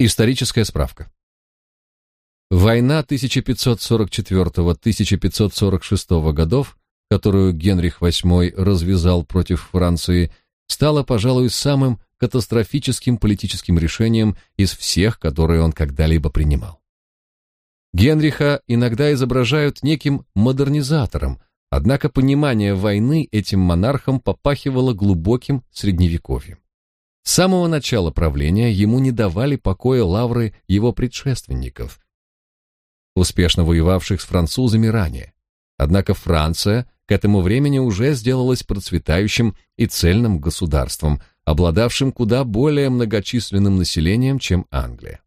Историческая справка. Война 1544-1546 годов, которую Генрих VIII развязал против Франции, стала, пожалуй, самым катастрофическим политическим решением из всех, которые он когда-либо принимал. Генриха иногда изображают неким модернизатором, однако понимание войны этим монархом попахивало глубоким средневековьем. С самого начала правления ему не давали покоя лавры его предшественников, успешно воевавших с французами ранее. Однако Франция к этому времени уже сделалась процветающим и цельным государством, обладавшим куда более многочисленным населением, чем Англия.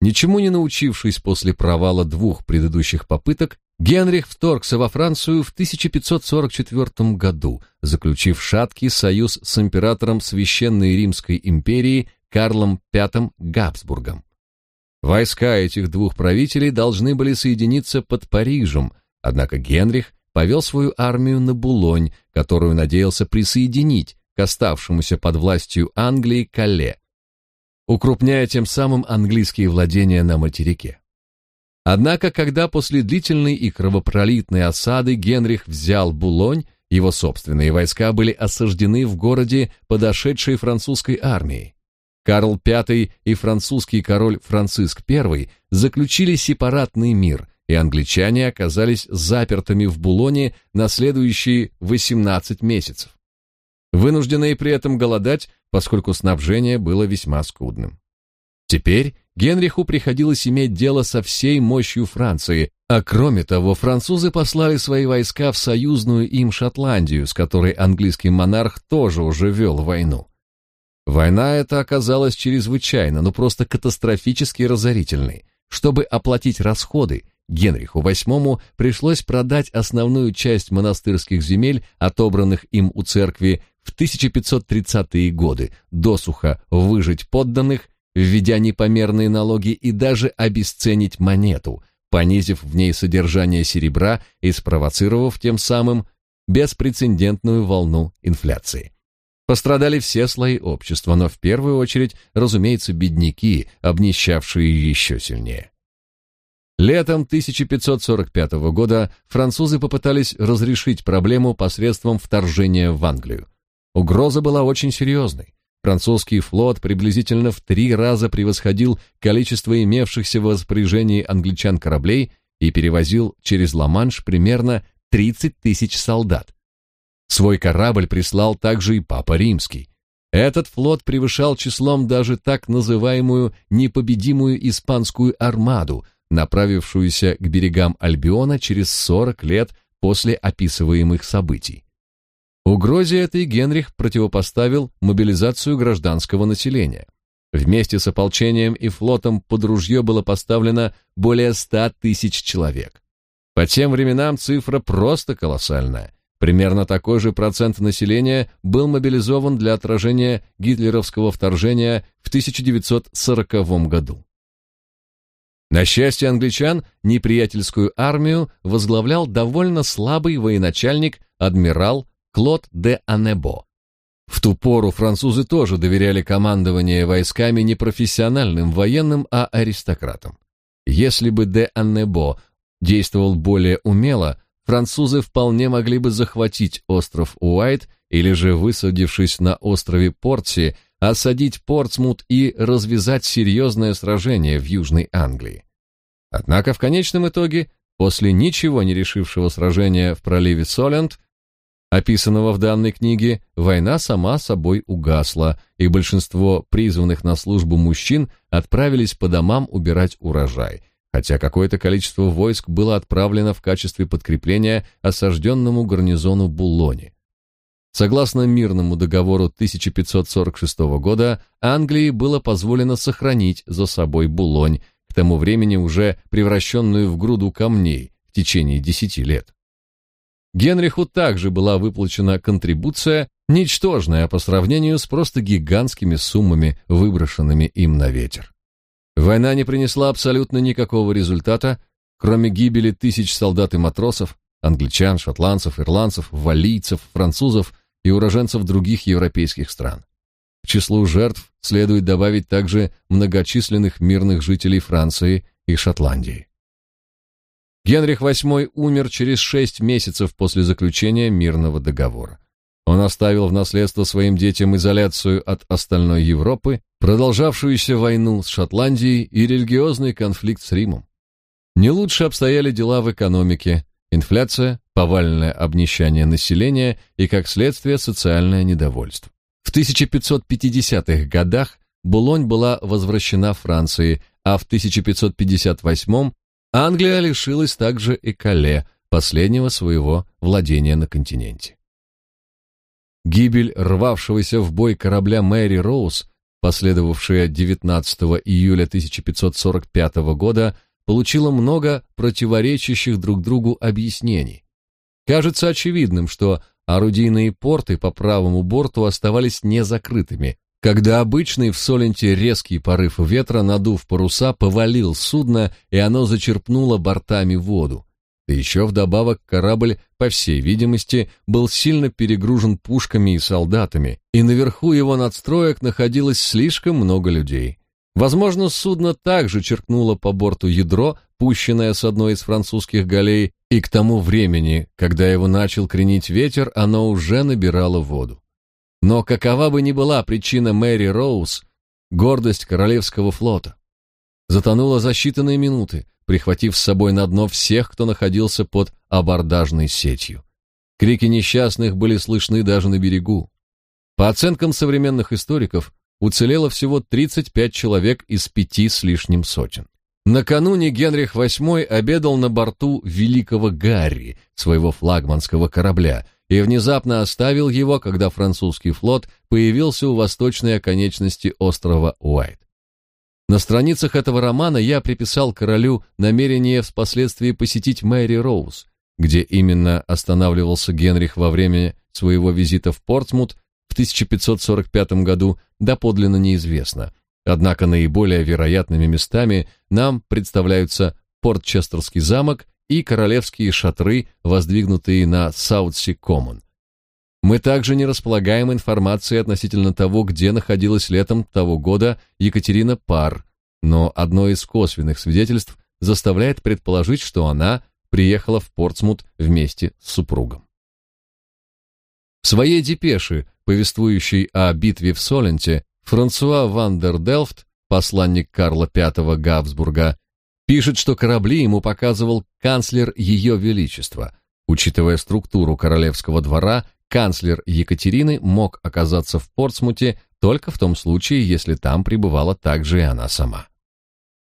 Ничему не научившись после провала двух предыдущих попыток, Генрих вторгся во Францию в 1544 году, заключив шаткий союз с императором Священной Римской империи Карлом V Габсбургом. Войска этих двух правителей должны были соединиться под Парижем, однако Генрих повел свою армию на Булонь, которую надеялся присоединить к оставшемуся под властью Англии Кале, укрупняя тем самым английские владения на материке. Однако, когда после длительной и кровопролитной осады Генрих взял Булонь, его собственные войска были осаждены в городе подошедшей французской армией. Карл V и французский король Франциск I заключили сепаратный мир, и англичане оказались запертыми в Булоне на следующие 18 месяцев. Вынужденные при этом голодать, поскольку снабжение было весьма скудным. Теперь Генриху приходилось иметь дело со всей мощью Франции, а кроме того, французы послали свои войска в союзную им Шотландию, с которой английский монарх тоже уже вел войну. Война эта оказалась чрезвычайно, ну просто катастрофически разорительной. Чтобы оплатить расходы, Генриху VIII пришлось продать основную часть монастырских земель, отобранных им у церкви в 1530-е годы, досуха выжить подданных, введя непомерные налоги и даже обесценить монету, понизив в ней содержание серебра и спровоцировав тем самым беспрецедентную волну инфляции. Пострадали все слои общества, но в первую очередь, разумеется, бедняки, обнищавшие еще сильнее. Летом 1545 года французы попытались разрешить проблему посредством вторжения в Англию. Угроза была очень серьезной. Французский флот приблизительно в три раза превосходил количество имевшихся в распоряжении англичан кораблей и перевозил через Ла-Манш примерно 30 тысяч солдат. Свой корабль прислал также и Папа Римский. Этот флот превышал числом даже так называемую непобедимую испанскую армаду, направившуюся к берегам Альбиона через 40 лет после описываемых событий. Угрозе этой Генрих противопоставил мобилизацию гражданского населения. Вместе с ополчением и флотом под ружье было поставлено более 100 тысяч человек. По тем временам цифра просто колоссальная. Примерно такой же процент населения был мобилизован для отражения гитлеровского вторжения в 1940 году. На счастье англичан, неприятельскую армию возглавлял довольно слабый военачальник адмирал Клод де Анебо. В ту пору французы тоже доверяли командование войсками не профессиональным военным, а аристократам. Если бы де Аннебо действовал более умело, французы вполне могли бы захватить остров Уайт или же, высадившись на острове Портси, осадить Портсмут и развязать серьезное сражение в Южной Англии. Однако в конечном итоге, после ничего не решившего сражения в проливе Соленд, описанного в данной книге, война сама собой угасла, и большинство призванных на службу мужчин отправились по домам убирать урожай, хотя какое-то количество войск было отправлено в качестве подкрепления осажденному гарнизону Буллоне. Согласно мирному договору 1546 года, Англии было позволено сохранить за собой Булонь, к тому времени уже превращенную в груду камней в течение десяти лет. Генриху также была выплачена контрибуция, ничтожная по сравнению с просто гигантскими суммами, выброшенными им на ветер. Война не принесла абсолютно никакого результата, кроме гибели тысяч солдат и матросов, англичан, шотландцев, ирландцев, валлийцев, французов и уроженцев других европейских стран. В числу жертв следует добавить также многочисленных мирных жителей Франции и Шотландии. Генрих VIII умер через шесть месяцев после заключения мирного договора. Он оставил в наследство своим детям изоляцию от остальной Европы, продолжавшуюся войну с Шотландией и религиозный конфликт с Римом. Не лучше обстояли дела в экономике, инфляция, повальное обнищание населения и, как следствие, социальное недовольство. В 1550-х годах Булонь была возвращена Франции, а в 1558 Англия лишилась также и Кале, последнего своего владения на континенте. Гибель рвавшегося в бой корабля Мэри Роуз, последовавшая 19 июля 1545 года, получила много противоречащих друг другу объяснений. Кажется очевидным, что орудийные порты по правому борту оставались незакрытыми, когда обычный в Соленте резкий порыв ветра, надув паруса, повалил судно, и оно зачерпнуло бортами воду. Да еще вдобавок корабль, по всей видимости, был сильно перегружен пушками и солдатами, и наверху его надстроек находилось слишком много людей. Возможно, судно также черкнуло по борту ядро, пущенное с одной из французских галей, и к тому времени, когда его начал кренить ветер, оно уже набирало воду. Но какова бы ни была причина Мэри Роуз, гордость королевского флота затонула за считанные минуты, прихватив с собой на дно всех, кто находился под абордажной сетью. Крики несчастных были слышны даже на берегу. По оценкам современных историков, уцелело всего 35 человек из пяти с лишним сотен. Накануне Генрих VIII обедал на борту Великого Гарри, своего флагманского корабля, и внезапно оставил его, когда французский флот появился у восточной оконечности острова Уайт. На страницах этого романа я приписал королю намерение впоследствии посетить Мэри Роуз, где именно останавливался Генрих во время своего визита в Портсмут в 1545 году, доподлинно неизвестно. Однако наиболее вероятными местами нам представляются Портчестерский замок и королевские шатры, воздвигнутые на Саутси-Коммон. Мы также не располагаем информацией относительно того, где находилась летом того года Екатерина Пар, но одно из косвенных свидетельств заставляет предположить, что она приехала в Портсмут вместе с супругом. В своей депеше, повествующей о битве в Соленте, Франсуа ван дер Делфт, посланник Карла V Габсбурга, Пишет, что корабли ему показывал канцлер Ее Величества. Учитывая структуру королевского двора, канцлер Екатерины мог оказаться в Портсмуте только в том случае, если там пребывала также и она сама.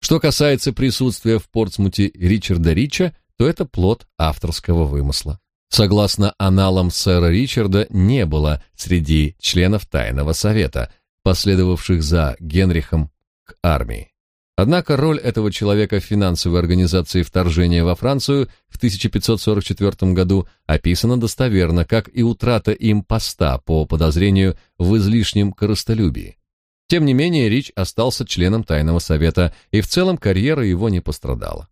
Что касается присутствия в Портсмуте Ричарда Рича, то это плод авторского вымысла. Согласно аналам сэра Ричарда, не было среди членов Тайного совета, последовавших за Генрихом к армии. Однако роль этого человека в финансовой организации вторжения во Францию в 1544 году описана достоверно, как и утрата им поста по подозрению в излишнем корыстолюбии. Тем не менее, Рич остался членом Тайного совета, и в целом карьера его не пострадала.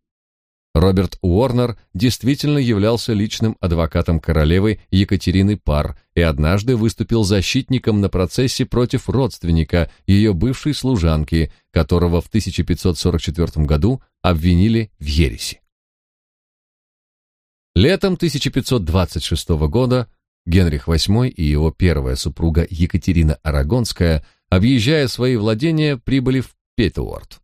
Роберт Уорнер действительно являлся личным адвокатом королевы Екатерины Пар и однажды выступил защитником на процессе против родственника ее бывшей служанки, которого в 1544 году обвинили в ереси. Летом 1526 года Генрих VIII и его первая супруга Екатерина Арагонская, объезжая свои владения, прибыли в Петуорт.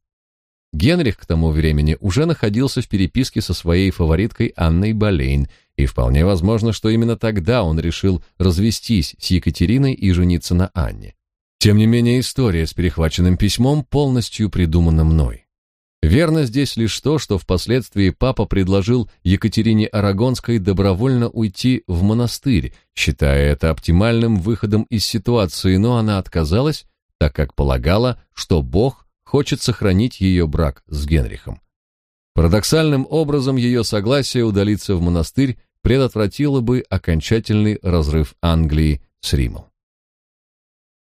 Генрих к тому времени уже находился в переписке со своей фавориткой Анной Болейн, и вполне возможно, что именно тогда он решил развестись с Екатериной и жениться на Анне. Тем не менее, история с перехваченным письмом полностью придумана мной. Верно здесь лишь то, что впоследствии папа предложил Екатерине Арагонской добровольно уйти в монастырь, считая это оптимальным выходом из ситуации, но она отказалась, так как полагала, что Бог хочет сохранить ее брак с Генрихом. Парадоксальным образом ее согласие удалиться в монастырь предотвратило бы окончательный разрыв Англии с Римом.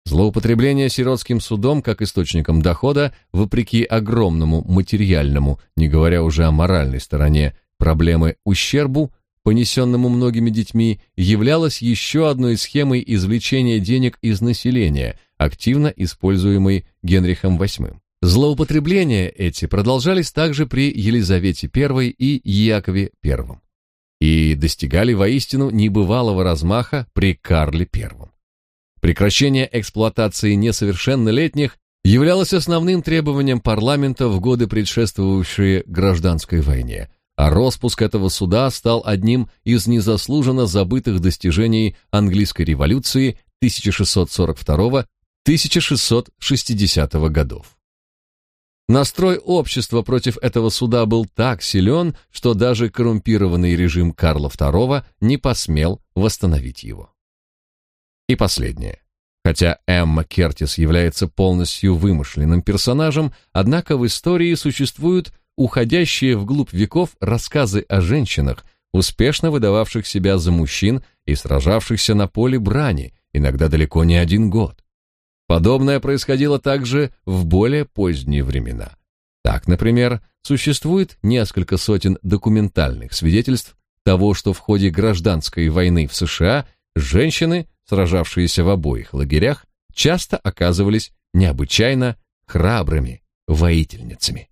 Злоупотребление сиротским судом как источником дохода, вопреки огромному материальному, не говоря уже о моральной стороне, проблемы ущербу, понесенному многими детьми, являлось еще одной схемой извлечения денег из населения, активно используемой Генрихом VIII. Злоупотребления эти продолжались также при Елизавете I и Якове I и достигали воистину небывалого размаха при Карле I. Прекращение эксплуатации несовершеннолетних являлось основным требованием парламента в годы, предшествовавшие гражданской войне, а распуск этого суда стал одним из незаслуженно забытых достижений английской революции 1642-1660 годов. Настрой общества против этого суда был так силен, что даже коррумпированный режим Карла II не посмел восстановить его. И последнее. Хотя Эмма Кертис является полностью вымышленным персонажем, однако в истории существуют уходящие вглубь веков рассказы о женщинах, успешно выдававших себя за мужчин и сражавшихся на поле брани, иногда далеко не один год. Подобное происходило также в более поздние времена. Так, например, существует несколько сотен документальных свидетельств того, что в ходе гражданской войны в США женщины, сражавшиеся в обоих лагерях, часто оказывались необычайно храбрыми воительницами.